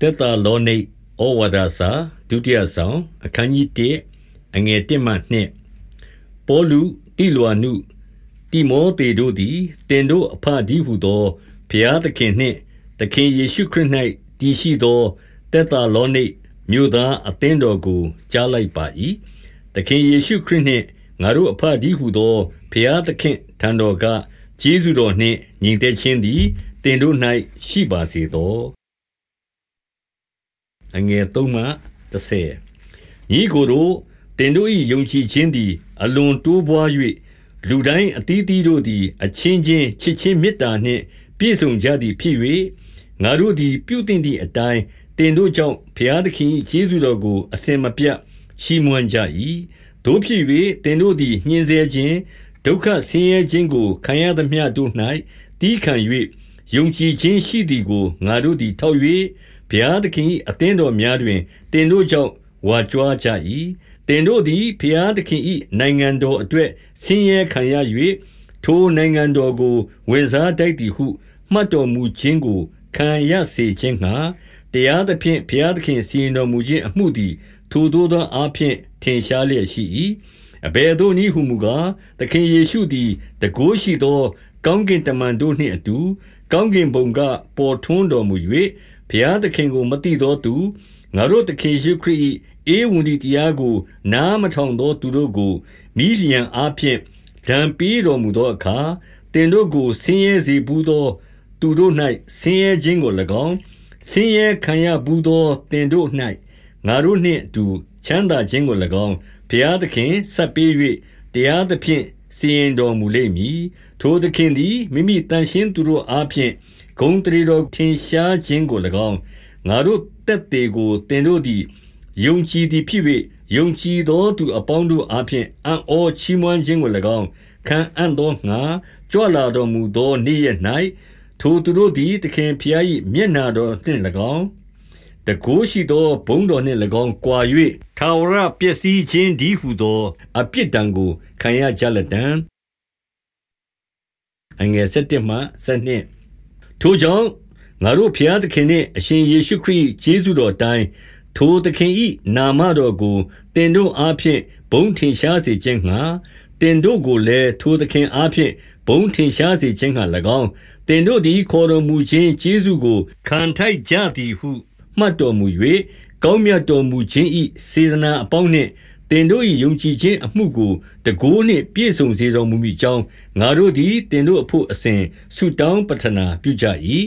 သက်သာလောနိတ်ဩဝါဒစာဒုတိယဆောင် အခန်းကြီး1အငယ်1မှ2ပေါလုတိလွာနုတိမောသေတို့သည်တင်တို့အဖဒီဟုသောဘုရားသခင်နှင့်သခင်ယေရှုခရစ်၌တည်ရှိသောသက်သာလောနိတ်မြို့သားအသင်းတော်ကိုကြားလိုက်ပါ၏သခင်ယေရှုခရစ်နှင့်ငါတို့အဖဒီဟုသောဘုရားသခင်ထံတော်ကကျေးဇူးတော်နှင့်ညီတဲ့ခြင်းသည်တင်တို့၌ရှိပါစေသော အငယ်3မှ30ညီကိုတို့တင်တို့၏ယုံကြည်ခြင်းသည် အလွန်တိုးပွား၍လူတိုင်းအသီးသီးတို့သည် အချင်းချင်းချစ်ချင်းမေတ္တာနှင့် ပြည့်စုံကြသည်ဖြစ်၍ငါတို့သည် ပြုသင့်သည့်အတိုင်းတင်တို့ကြောင့်ဘုရားသခင်၏ကျေးဇူးတော်ကိုအစဉ်မပြတ်ချီးမွမ်းကြ၏တို့ဖြစ်၍တင်တို့သည်ညှင်းဆဲခြင်းဒုက္ခဆင်းရဲခြင်းကိုခံရသမျှတို့၌တီးခံ၍ယုံကြည်ခြင်းရှိသည်ကိုငါတို့သည်ထောက်၍ ဘုရားသခင်၏အသင်းတော်များတွင်တင်တို့ကြောင့် ဝါကြွားကြ၏တင်တို့သည် ဘုရားသခင်၏နိုင်ငံတော်အတွက် ဆင်းရဲခံရ၍ထိုနိုင်ငံတော်ကို ဝင်စားတိုက်သည်ဟု မှတ်တော်မူခြင်းကို ခံရစေခြင်းငှာတရားသဖြင့် ဘုရားသခင်စီရင်တော်မူခြင်းအမှုသည် ထိုသို့သောအားဖြင့် ထင်ရှားလျက်ရှိ၏အဘယ်သို့နည်းဟုမူကား သခင်ယေရှုသည်တကိုးရှိသော ကောင်းကင်တမန်တို့နှင့်အတူ ကောင်းကင်ဘုံက ပေါ်ထွန်းတော်မူ၍ ဘုရားသခင်ကို မသိသောသူ ငါတို့သခင်ယေခရစ်၏ဧဝံဂေလိတရားကို နားမထောင်သော သူတို့ကိုမိလျံအားဖြင့် ဒဏ်ပေးတော်မူသောအခါတင်တို့ကို ဆင်းရဲစေဘူးသော သူတို့၌ဆင်းရဲခြင်းကို၎င်း ဆင်းရဲခံရဘူးသောတင်တို့၌ငါတို့နှင့်အတူ ချမ်းသာခြင်းကို၎င်း ဘုရားသခင်ဆက်ပေး၍တရားသဖြင့် စီရင်တော်မူလိမ့်မည် ထိုသခင်သည် မိမိတန်ရှင်းသူတို့အားဖြင့် ဂုံတရီတော်ထင်ရှားခြင်းကို၎င်းငါတို့တက်သေးကိုတင်တို့သည်ယုံကြည်သည်ဖြစ်၍ယုံကြည်သောသူအပေါင်းတို့အားဖြင့်အံ့ဩချီးမွမ်းခြင်းကို၎င်းခံအံ့သောငါကြွလာတော်မူသောနေ့ရက်၌ထိုသူတို့သည်သခင်ဖျား၏မျက်နာတော်နှင့်၎င်းတကိုးရှိသောဘုံတော်နှင့်၎င်းကွာ၍ထာဝရပျက်စီးခြင်းဒီဟုသောအပြစ်ဒဏ်ကိုခံရကြလက်တံအငယ်7မှ7 ထိုကြောင့်ငါတို့ဖျားသခင်နှင့် အရှင်ယေရှုခရစ်ကျေးဇူးတော်တိုင်း ထိုသခင်၏နာမတော်ကိုတင်တို့အားဖြင့် ဘုံထင်ရှားစေခြင်းငှာတင်တို့ကိုလည်း ထိုသခင်အားဖြင့် ဘုံထင်ရှားစေခြင်းငှာ၎င်းတင်တို့သည် ခေါ်တော်မူခြင်းကျေးဇူးကို ခံထိုက်ကြသည်ဟု မှတ်တော်မူ၍ကောင်းမြတ်တော်မူခြင်း၏စေတနာအပေါင်းနှင့် တင်တို့၏ယုံကြည်ခြင်းအမှုကိုတကိုးနှင့် ပြည့်စုံစေတော်မူမည်ကြောင်း ငါတို့သည်တင်တို့အဖို့ အစဉ်ဆုတောင်းပတနာပြုကြ၏